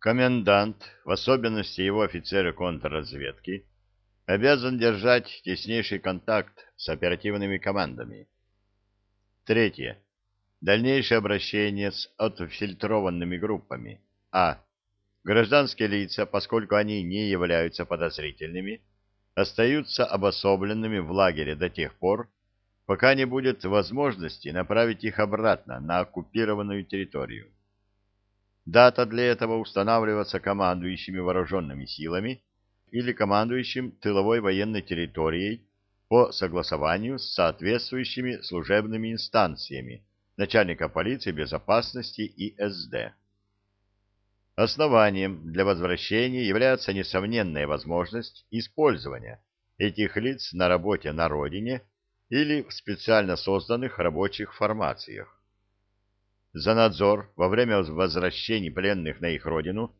Комендант, в особенности его офицеры контрразведки, обязан держать теснейший контакт с оперативными командами. Третье. Дальнейшее обращение с отфильтрованными группами. А. Гражданские лица, поскольку они не являются подозрительными, остаются обособленными в лагере до тех пор, пока не будет возможности направить их обратно на оккупированную территорию. Дата для этого устанавливается командующими вооруженными силами или командующим тыловой военной территорией по согласованию с соответствующими служебными инстанциями начальника полиции безопасности и СД. Основанием для возвращения является несомненная возможность использования этих лиц на работе на родине или в специально созданных рабочих формациях. За надзор во время возвращения пленных на их родину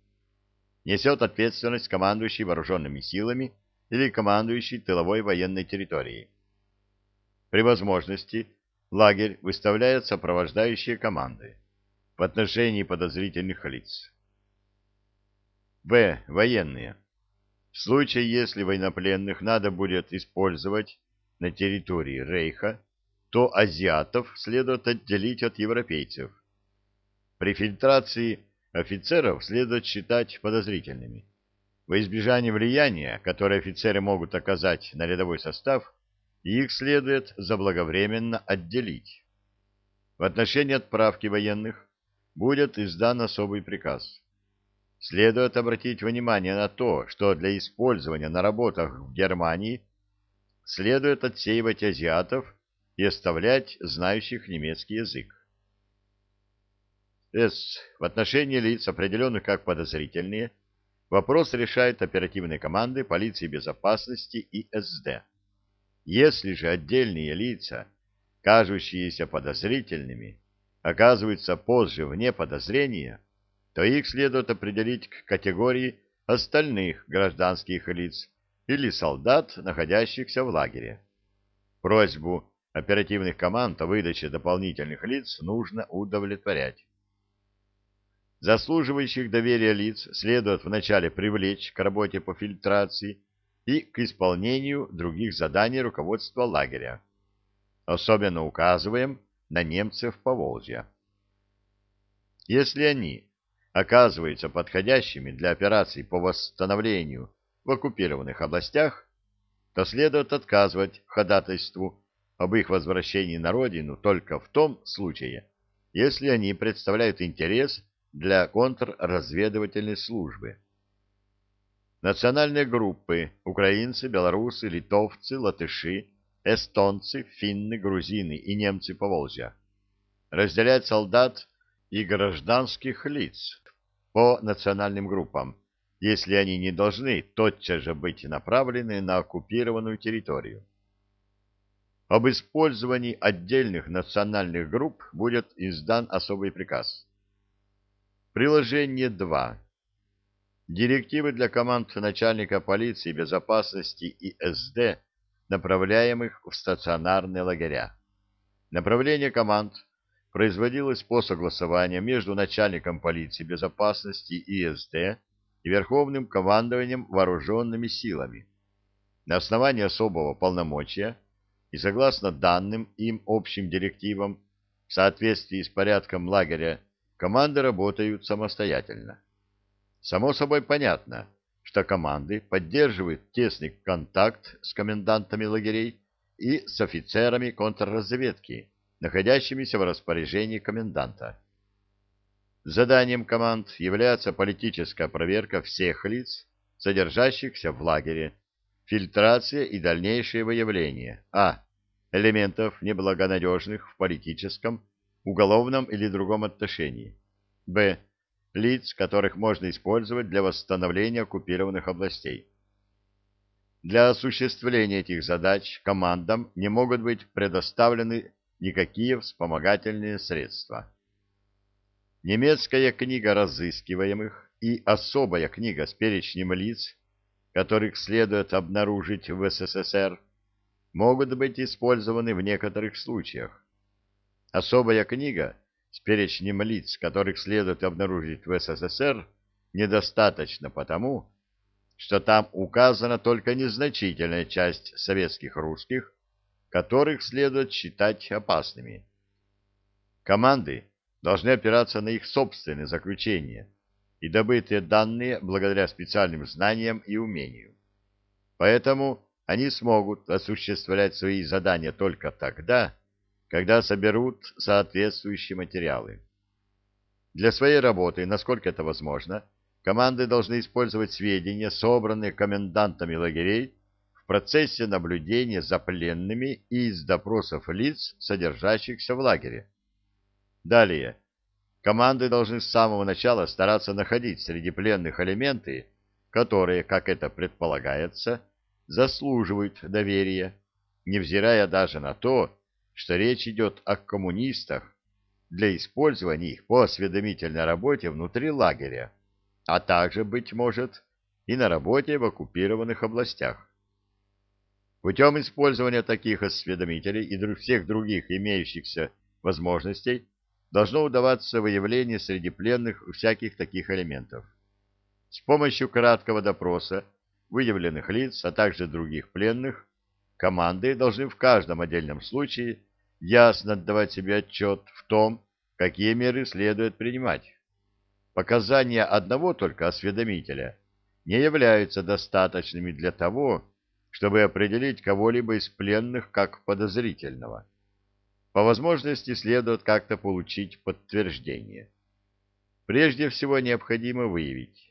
несет ответственность командующий вооруженными силами или командующий тыловой военной территорией. При возможности лагерь выставляет сопровождающие команды в отношении подозрительных лиц. В. Военные. В случае, если военнопленных надо будет использовать на территории Рейха, то азиатов следует отделить от европейцев. При фильтрации офицеров следует считать подозрительными. Во избежание влияния, которое офицеры могут оказать на рядовой состав, их следует заблаговременно отделить. В отношении отправки военных будет издан особый приказ. Следует обратить внимание на то, что для использования на работах в Германии следует отсеивать азиатов и оставлять знающих немецкий язык. С. В отношении лиц, определенных как подозрительные, вопрос решает оперативные команды полиции безопасности и СД. Если же отдельные лица, кажущиеся подозрительными, оказываются позже вне подозрения, то их следует определить к категории остальных гражданских лиц, или солдат, находящихся в лагере. Просьбу оперативных команд о выдаче дополнительных лиц нужно удовлетворять. Заслуживающих доверия лиц следует вначале привлечь к работе по фильтрации и к исполнению других заданий руководства лагеря. Особенно указываем на немцев по Волжье. Если они оказываются подходящими для операций по восстановлению в оккупированных областях, то следует отказывать ходатайству об их возвращении на родину только в том случае, если они представляют интерес для контрразведывательной службы. Национальные группы – украинцы, белорусы, литовцы, латыши, эстонцы, финны, грузины и немцы Поволжья – разделять солдат и гражданских лиц по национальным группам – если они не должны тотчас же быть направлены на оккупированную территорию. Об использовании отдельных национальных групп будет издан особый приказ. Приложение 2. Директивы для команд начальника полиции безопасности и СД, направляемых в стационарные лагеря. Направление команд производилось по согласованию между начальником полиции безопасности и СД и Верховным командованием вооруженными силами. На основании особого полномочия и согласно данным им общим директивам в соответствии с порядком лагеря команды работают самостоятельно. Само собой понятно, что команды поддерживают тесный контакт с комендантами лагерей и с офицерами контрразведки, находящимися в распоряжении коменданта. Заданием команд является политическая проверка всех лиц, содержащихся в лагере, фильтрация и дальнейшее выявление а. элементов неблагонадежных в политическом, уголовном или другом отношении, б. лиц, которых можно использовать для восстановления оккупированных областей. Для осуществления этих задач командам не могут быть предоставлены никакие вспомогательные средства. Немецкая книга разыскиваемых и особая книга с перечнем лиц, которых следует обнаружить в СССР, могут быть использованы в некоторых случаях. Особая книга с перечнем лиц, которых следует обнаружить в СССР, недостаточно потому, что там указана только незначительная часть советских русских, которых следует считать опасными. Команды должны опираться на их собственные заключения и добытые данные благодаря специальным знаниям и умению. Поэтому они смогут осуществлять свои задания только тогда, когда соберут соответствующие материалы. Для своей работы, насколько это возможно, команды должны использовать сведения, собранные комендантами лагерей в процессе наблюдения за пленными и из допросов лиц, содержащихся в лагере. Далее. Команды должны с самого начала стараться находить среди пленных элементы, которые, как это предполагается, заслуживают доверия, невзирая даже на то, что речь идет о коммунистах, для использования их по осведомительной работе внутри лагеря, а также, быть может, и на работе в оккупированных областях. Путем использования таких осведомителей и всех других имеющихся возможностей должно удаваться выявление среди пленных всяких таких элементов. С помощью краткого допроса выявленных лиц, а также других пленных, команды должны в каждом отдельном случае ясно отдавать себе отчет в том, какие меры следует принимать. Показания одного только осведомителя не являются достаточными для того, чтобы определить кого-либо из пленных как подозрительного. По возможности следует как-то получить подтверждение. Прежде всего необходимо выявить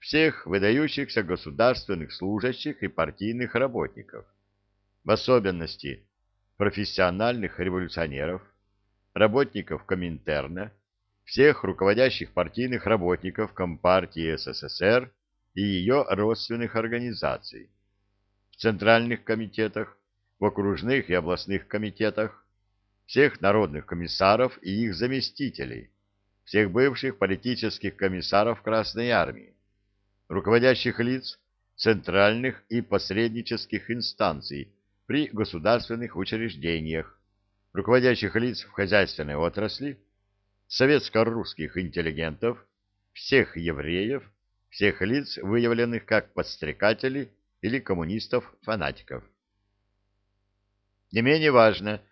всех выдающихся государственных служащих и партийных работников, в особенности профессиональных революционеров, работников Коминтерна, всех руководящих партийных работников Компартии СССР и ее родственных организаций, в центральных комитетах, в окружных и областных комитетах, всех народных комиссаров и их заместителей, всех бывших политических комиссаров Красной Армии, руководящих лиц центральных и посреднических инстанций при государственных учреждениях, руководящих лиц в хозяйственной отрасли, советско-русских интеллигентов, всех евреев, всех лиц, выявленных как подстрекатели или коммунистов-фанатиков. Не менее важно,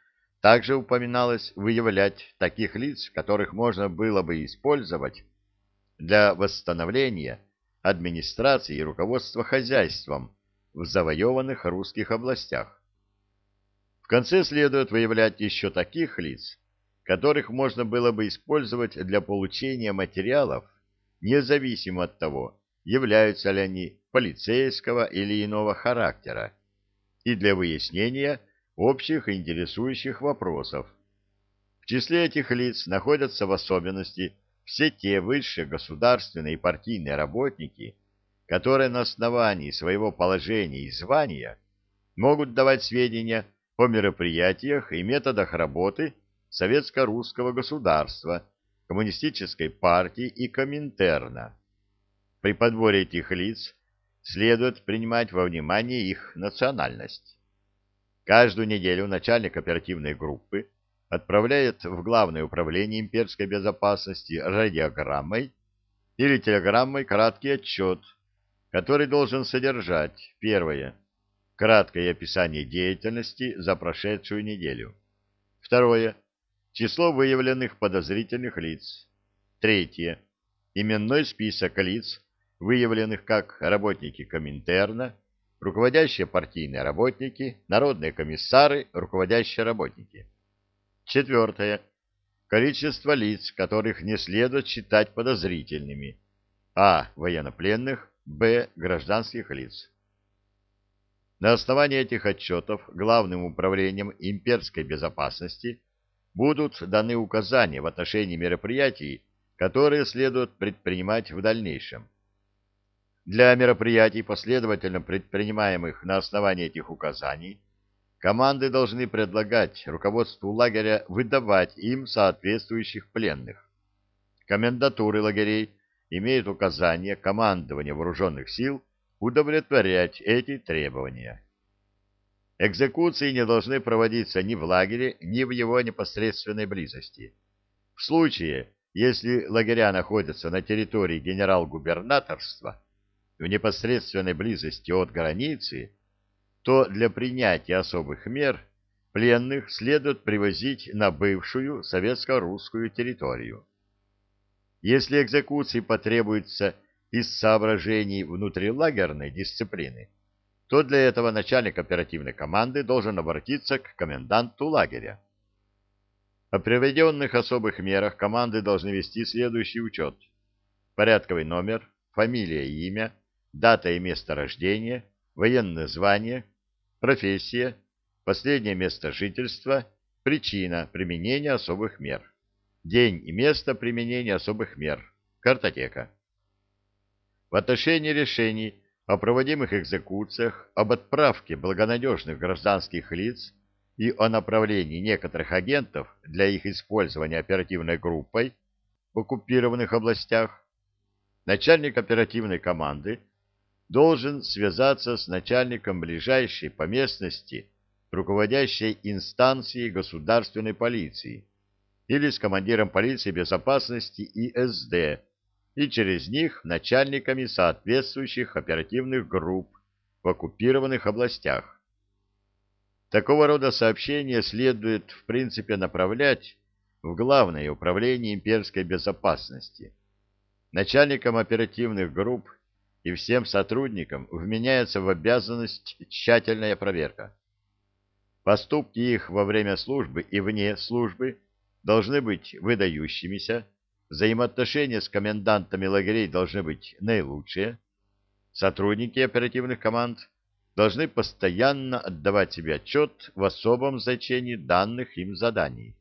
также упоминалось выявлять таких лиц, которых можно было бы использовать для восстановления администрации и руководства хозяйством в завоеванных русских областях. В конце следует выявлять еще таких лиц, которых можно было бы использовать для получения материалов, независимо от того, являются ли они полицейского или иного характера, и для выяснения общих интересующих вопросов. В числе этих лиц находятся в особенности все те высшие государственные и партийные работники, которые на основании своего положения и звания могут давать сведения о мероприятиях и методах работы советско-русского государства, коммунистической партии и Коминтерна. При подборе этих лиц следует принимать во внимание их национальность. Каждую неделю начальник оперативной группы отправляет в Главное управление имперской безопасности радиограммой или телеграммой краткий отчет, который должен содержать первое Краткое описание деятельности за прошедшую неделю. Второе. Число выявленных подозрительных лиц. Третье. Именной список лиц, выявленных как работники Коминтерна, руководящие партийные работники, народные комиссары, руководящие работники. Четвертое. Количество лиц, которых не следует считать подозрительными. А. Военнопленных. Б. Гражданских лиц. На основании этих отчетов Главным управлением имперской безопасности будут даны указания в отношении мероприятий, которые следует предпринимать в дальнейшем. Для мероприятий, последовательно предпринимаемых на основании этих указаний, команды должны предлагать руководству лагеря выдавать им соответствующих пленных. Комендатуры лагерей имеют указания командования вооруженных сил удовлетворять эти требования. Экзекуции не должны проводиться ни в лагере, ни в его непосредственной близости. В случае, Если лагеря находятся на территории генерал-губернаторства, в непосредственной близости от границы, то для принятия особых мер пленных следует привозить на бывшую советско-русскую территорию. Если экзекуции потребуется из соображений внутрилагерной дисциплины, то для этого начальник оперативной команды должен обратиться к коменданту лагеря. О приведенных особых мерах команды должны вести следующий учет. Порядковый номер, фамилия и имя, дата и место рождения, военное звание, профессия, последнее место жительства, причина применения особых мер, день и место применения особых мер, картотека. В отношении решений о проводимых экзекуциях, об отправке благонадежных гражданских лиц и о направлении некоторых агентов для их использования оперативной группой в оккупированных областях, начальник оперативной команды должен связаться с начальником ближайшей по местности руководящей инстанции государственной полиции или с командиром полиции безопасности ИСД и через них начальниками соответствующих оперативных групп в оккупированных областях. Такого рода сообщения следует в принципе направлять в Главное управление имперской безопасности. Начальникам оперативных групп и всем сотрудникам вменяется в обязанность тщательная проверка. Поступки их во время службы и вне службы должны быть выдающимися, Взаимоотношения с комендантами лагерей должны быть наилучшие. Сотрудники оперативных команд должны постоянно отдавать себе отчет в особом значении данных им заданий.